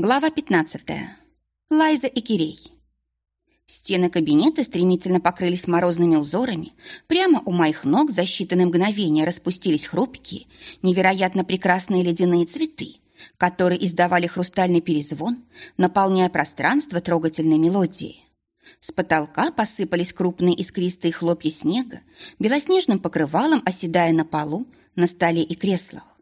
Глава 15. Лайза и Кирей. Стены кабинета стремительно покрылись морозными узорами. Прямо у моих ног за считанные мгновения распустились хрупкие, невероятно прекрасные ледяные цветы, которые издавали хрустальный перезвон, наполняя пространство трогательной мелодией. С потолка посыпались крупные искристые хлопья снега, белоснежным покрывалом оседая на полу, на столе и креслах.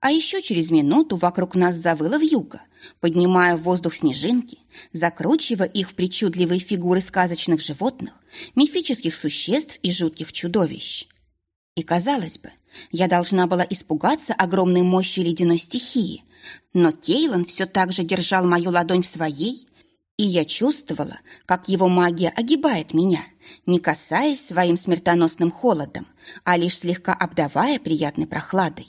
А еще через минуту вокруг нас завыло вьюга, поднимая в воздух снежинки, закручивая их в причудливые фигуры сказочных животных, мифических существ и жутких чудовищ. И, казалось бы, я должна была испугаться огромной мощи ледяной стихии, но Кейлан все так же держал мою ладонь в своей, и я чувствовала, как его магия огибает меня, не касаясь своим смертоносным холодом, а лишь слегка обдавая приятной прохладой.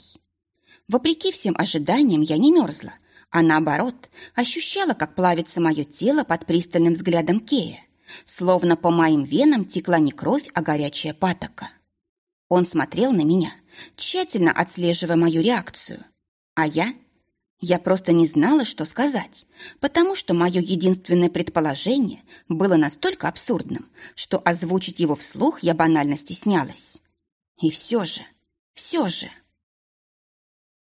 Вопреки всем ожиданиям я не мерзла, а наоборот, ощущала, как плавится мое тело под пристальным взглядом Кея, словно по моим венам текла не кровь, а горячая патока. Он смотрел на меня, тщательно отслеживая мою реакцию. А я? Я просто не знала, что сказать, потому что мое единственное предположение было настолько абсурдным, что озвучить его вслух я банально стеснялась. И все же, все же...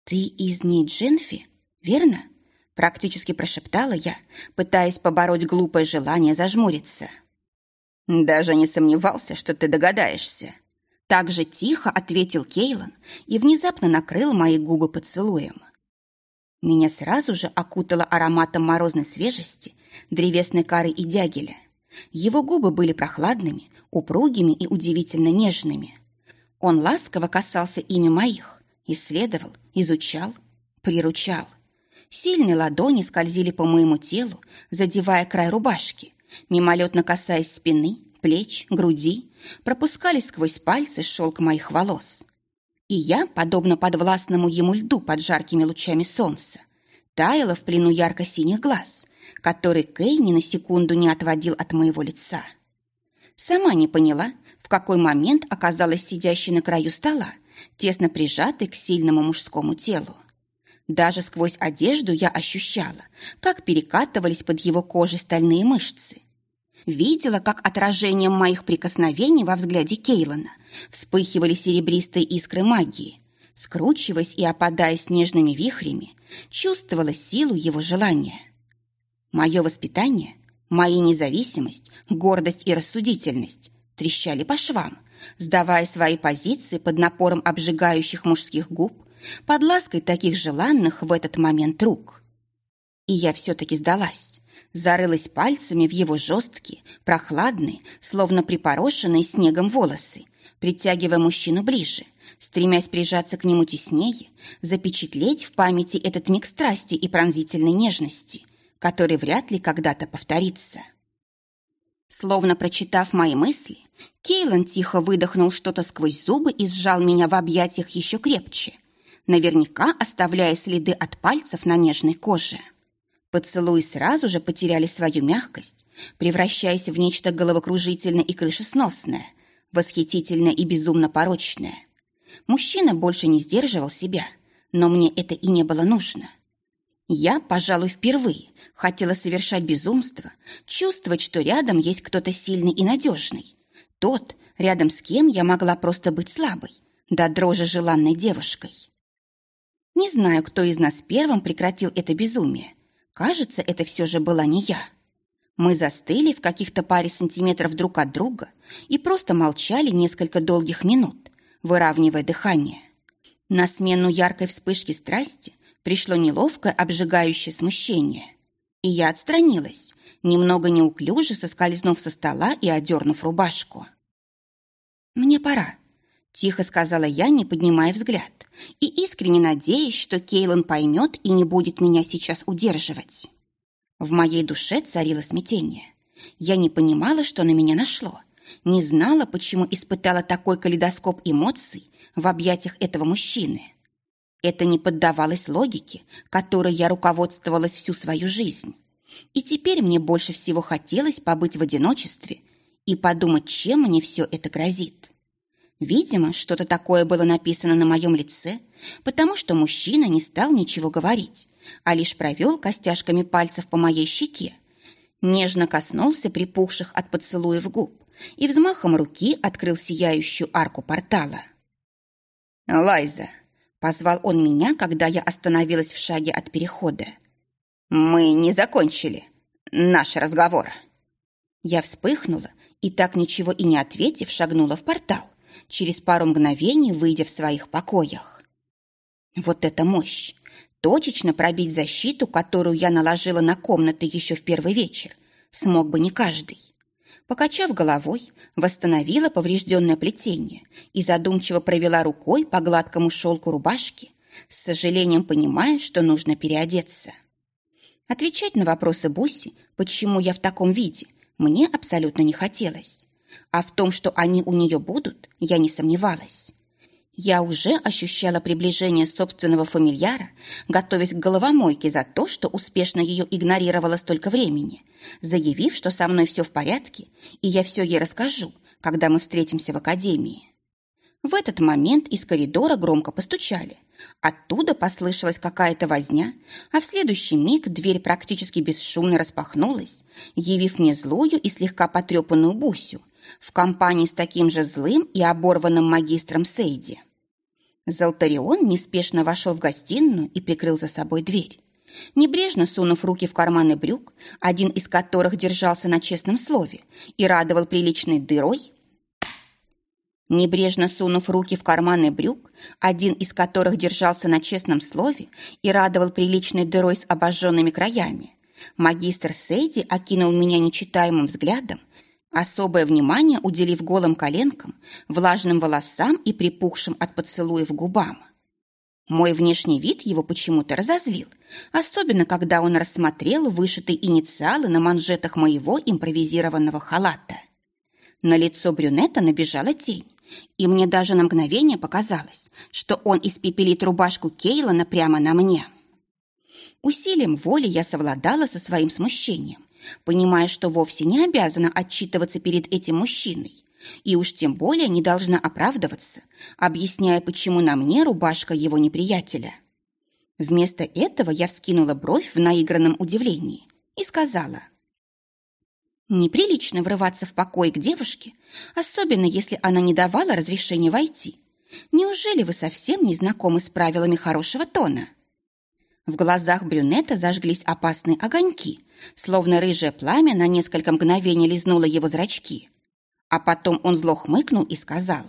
«Ты из Нейдженфи, верно?» Практически прошептала я, пытаясь побороть глупое желание зажмуриться. «Даже не сомневался, что ты догадаешься». Так же тихо ответил Кейлан и внезапно накрыл мои губы поцелуем. Меня сразу же окутало ароматом морозной свежести, древесной коры и дягеля. Его губы были прохладными, упругими и удивительно нежными. Он ласково касался ими моих, исследовал, изучал, приручал. Сильные ладони скользили по моему телу, задевая край рубашки, мимолетно касаясь спины, плеч, груди, пропускали сквозь пальцы шелк моих волос. И я, подобно подвластному ему льду под жаркими лучами солнца, таяла в плену ярко-синих глаз, который Кей ни на секунду не отводил от моего лица. Сама не поняла, в какой момент оказалась сидящей на краю стола, тесно прижатый к сильному мужскому телу. Даже сквозь одежду я ощущала, как перекатывались под его кожей стальные мышцы. Видела, как отражением моих прикосновений во взгляде Кейлана вспыхивали серебристые искры магии, скручиваясь и опадая снежными вихрями, чувствовала силу его желания. Мое воспитание, моя независимость, гордость и рассудительность трещали по швам, сдавая свои позиции под напором обжигающих мужских губ, под лаской таких желанных в этот момент рук. И я все-таки сдалась, зарылась пальцами в его жесткие, прохладные, словно припорошенные снегом волосы, притягивая мужчину ближе, стремясь прижаться к нему теснее, запечатлеть в памяти этот миг страсти и пронзительной нежности, который вряд ли когда-то повторится. Словно прочитав мои мысли, Кейлан тихо выдохнул что-то сквозь зубы и сжал меня в объятиях еще крепче, наверняка оставляя следы от пальцев на нежной коже. Поцелуи сразу же потеряли свою мягкость, превращаясь в нечто головокружительное и крышесносное, восхитительное и безумно порочное. Мужчина больше не сдерживал себя, но мне это и не было нужно. Я, пожалуй, впервые хотела совершать безумство, чувствовать, что рядом есть кто-то сильный и надежный. Тот, рядом с кем я могла просто быть слабой, да дрожи желанной девушкой. Не знаю, кто из нас первым прекратил это безумие. Кажется, это все же была не я. Мы застыли в каких-то паре сантиметров друг от друга и просто молчали несколько долгих минут, выравнивая дыхание. На смену яркой вспышки страсти пришло неловкое обжигающее смущение. И я отстранилась, немного неуклюже соскользнув со стола и одернув рубашку. «Мне пора», — тихо сказала я, не поднимая взгляд, и искренне надеясь, что Кейлан поймет и не будет меня сейчас удерживать. В моей душе царило смятение. Я не понимала, что на меня нашло, не знала, почему испытала такой калейдоскоп эмоций в объятиях этого мужчины. Это не поддавалось логике, которой я руководствовалась всю свою жизнь. И теперь мне больше всего хотелось побыть в одиночестве и подумать, чем мне все это грозит. Видимо, что-то такое было написано на моем лице, потому что мужчина не стал ничего говорить, а лишь провел костяшками пальцев по моей щеке, нежно коснулся припухших от поцелуев губ и взмахом руки открыл сияющую арку портала. «Лайза!» — позвал он меня, когда я остановилась в шаге от перехода. «Мы не закончили наш разговор». Я вспыхнула и, так ничего и не ответив, шагнула в портал, через пару мгновений выйдя в своих покоях. Вот это мощь! Точечно пробить защиту, которую я наложила на комнаты еще в первый вечер, смог бы не каждый. Покачав головой, восстановила поврежденное плетение и задумчиво провела рукой по гладкому шелку рубашки, с сожалением понимая, что нужно переодеться. Отвечать на вопросы Буси, почему я в таком виде, мне абсолютно не хотелось. А в том, что они у нее будут, я не сомневалась. Я уже ощущала приближение собственного фамильяра, готовясь к головомойке за то, что успешно ее игнорировала столько времени, заявив, что со мной все в порядке, и я все ей расскажу, когда мы встретимся в академии. В этот момент из коридора громко постучали. Оттуда послышалась какая-то возня, а в следующий миг дверь практически бесшумно распахнулась, явив мне злую и слегка потрепанную Бусю, в компании с таким же злым и оборванным магистром Сейди. Золтарион неспешно вошел в гостиную и прикрыл за собой дверь. Небрежно сунув руки в карманы брюк, один из которых держался на честном слове и радовал приличной дырой, Небрежно сунув руки в карманы брюк, один из которых держался на честном слове и радовал приличной дырой с обожженными краями, магистр Сейди окинул меня нечитаемым взглядом особое внимание уделив голым коленкам, влажным волосам и припухшим от поцелуев губам. Мой внешний вид его почему-то разозлил, особенно когда он рассмотрел вышитые инициалы на манжетах моего импровизированного халата. На лицо брюнета набежала тень, и мне даже на мгновение показалось, что он испепелит рубашку Кейлана прямо на мне. Усилием воли я совладала со своим смущением понимая, что вовсе не обязана отчитываться перед этим мужчиной, и уж тем более не должна оправдываться, объясняя, почему на мне рубашка его неприятеля. Вместо этого я вскинула бровь в наигранном удивлении и сказала. «Неприлично врываться в покой к девушке, особенно если она не давала разрешения войти. Неужели вы совсем не знакомы с правилами хорошего тона?» В глазах брюнета зажглись опасные огоньки, словно рыжее пламя на несколько мгновений лизнуло его зрачки. А потом он зло хмыкнул и сказал.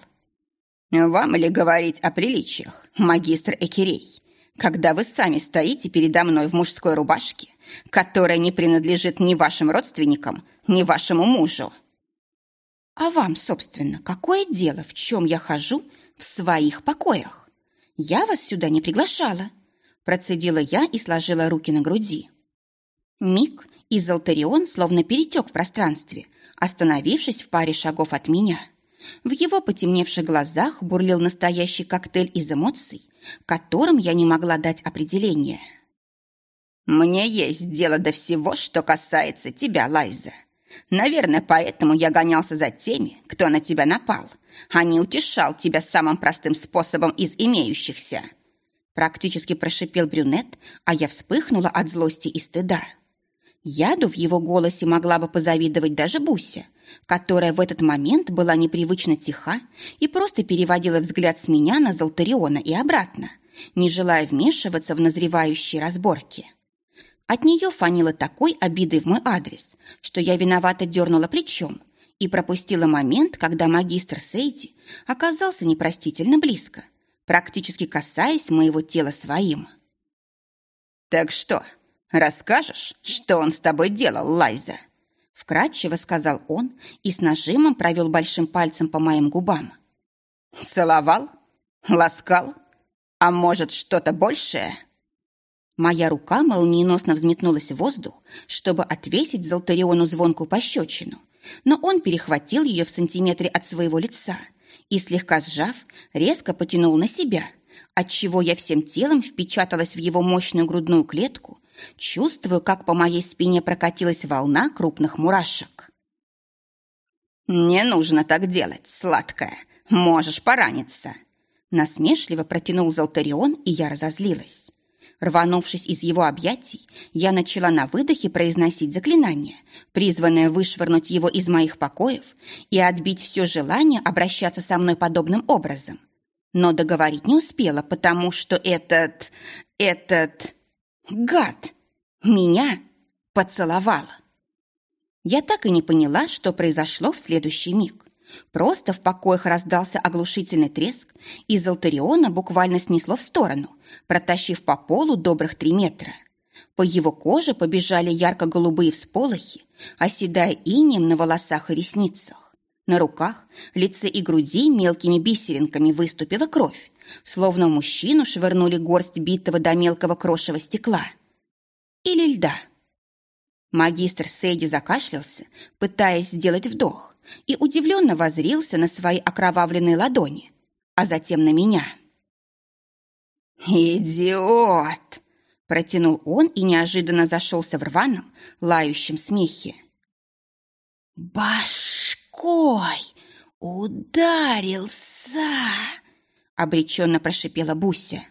«Вам ли говорить о приличиях, магистр Экирей, когда вы сами стоите передо мной в мужской рубашке, которая не принадлежит ни вашим родственникам, ни вашему мужу?» «А вам, собственно, какое дело, в чем я хожу в своих покоях? Я вас сюда не приглашала», процедила я и сложила руки на груди. Миг, и Золтарион словно перетек в пространстве, остановившись в паре шагов от меня. В его потемневших глазах бурлил настоящий коктейль из эмоций, которым я не могла дать определение. «Мне есть дело до всего, что касается тебя, Лайза. Наверное, поэтому я гонялся за теми, кто на тебя напал, а не утешал тебя самым простым способом из имеющихся». Практически прошипел брюнет, а я вспыхнула от злости и стыда. Яду в его голосе могла бы позавидовать даже Буся, которая в этот момент была непривычно тиха и просто переводила взгляд с меня на Золтариона и обратно, не желая вмешиваться в назревающие разборки. От нее фанило такой обидой в мой адрес, что я виновато дернула плечом и пропустила момент, когда магистр Сейти оказался непростительно близко, практически касаясь моего тела своим. «Так что, «Расскажешь, что он с тобой делал, Лайза?» Вкратчиво сказал он и с нажимом провел большим пальцем по моим губам. «Целовал? Ласкал? А может, что-то большее?» Моя рука молниеносно взметнулась в воздух, чтобы отвесить Золтариону звонкую пощечину, но он перехватил ее в сантиметре от своего лица и, слегка сжав, резко потянул на себя, отчего я всем телом впечаталась в его мощную грудную клетку Чувствую, как по моей спине прокатилась волна крупных мурашек. «Не нужно так делать, сладкая, можешь пораниться!» Насмешливо протянул Золтарион, и я разозлилась. Рванувшись из его объятий, я начала на выдохе произносить заклинание, призванное вышвырнуть его из моих покоев и отбить все желание обращаться со мной подобным образом. Но договорить не успела, потому что этот... этот... гад меня поцеловал. Я так и не поняла, что произошло в следующий миг. Просто в покоях раздался оглушительный треск, и Золтариона буквально снесло в сторону, протащив по полу добрых три метра. По его коже побежали ярко-голубые всполохи, оседая инем на волосах и ресницах. На руках, лице и груди мелкими бисеринками выступила кровь, словно мужчину швырнули горсть битого до мелкого крошева стекла. Или льда. Магистр Сейди закашлялся, пытаясь сделать вдох, и удивленно возрился на свои окровавленные ладони, а затем на меня. «Идиот!» – протянул он и неожиданно зашелся в рваном, лающем смехе. «Башкой ударился!» – обреченно прошипела Буся.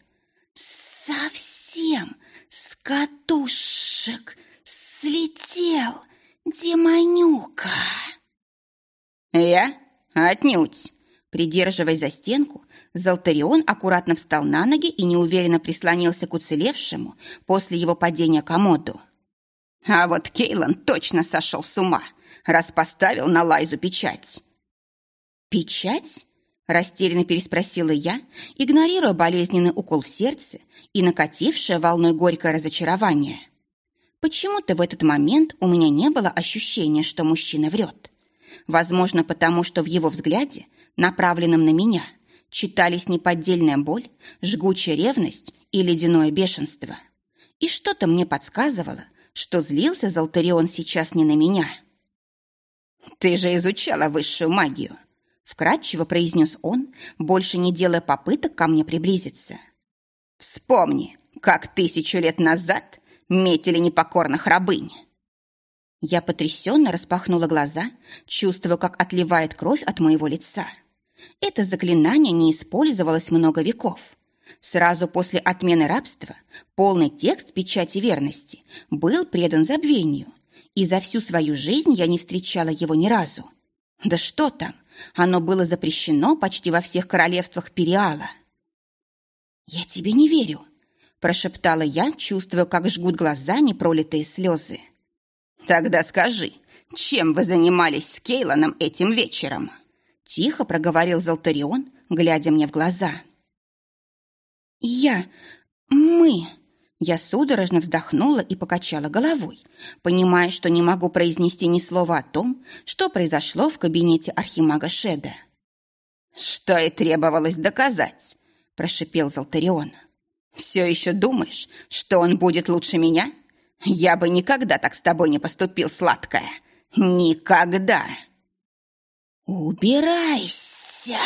«Совсем с катушек слетел, демонюка!» «Я? Отнюдь!» Придерживаясь за стенку, Золтарион аккуратно встал на ноги и неуверенно прислонился к уцелевшему после его падения комоду. А вот Кейлан точно сошел с ума, раз поставил на Лайзу печать. «Печать?» – растерянно переспросила я, игнорируя болезненный укол в сердце и накатившее волной горькое разочарование. Почему-то в этот момент у меня не было ощущения, что мужчина врет. Возможно, потому что в его взгляде, направленном на меня, читались неподдельная боль, жгучая ревность и ледяное бешенство. И что-то мне подсказывало, что злился Золтарион сейчас не на меня. «Ты же изучала высшую магию», — вкратчиво произнес он, больше не делая попыток ко мне приблизиться. «Вспомни, как тысячу лет назад метили непокорных рабынь». Я потрясенно распахнула глаза, чувствуя, как отливает кровь от моего лица. Это заклинание не использовалось много веков. Сразу после отмены рабства полный текст печати верности был предан забвению, и за всю свою жизнь я не встречала его ни разу. Да что там, оно было запрещено почти во всех королевствах Периала. «Я тебе не верю», – прошептала я, чувствуя, как жгут глаза непролитые слезы. «Тогда скажи, чем вы занимались с Кейланом этим вечером?» Тихо проговорил Золтарион, глядя мне в глаза. «Я... мы...» Я судорожно вздохнула и покачала головой, понимая, что не могу произнести ни слова о том, что произошло в кабинете архимага Шеда. «Что и требовалось доказать», – прошипел Золтарион. «Все еще думаешь, что он будет лучше меня? Я бы никогда так с тобой не поступил, сладкая. Никогда!» «Убирайся!»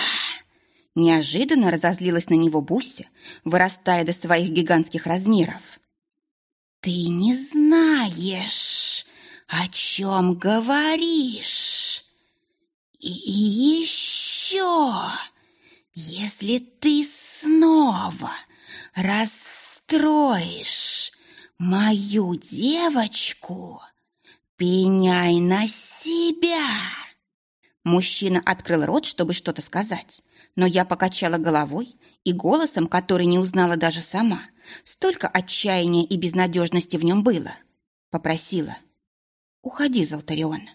Неожиданно разозлилась на него Буся, вырастая до своих гигантских размеров. «Ты не знаешь, о чем говоришь. И еще, если ты снова расстроишь мою девочку, пеняй на себя!» Мужчина открыл рот, чтобы что-то сказать, но я покачала головой и голосом, который не узнала даже сама, столько отчаяния и безнадежности в нем было, попросила «Уходи, Золтарион».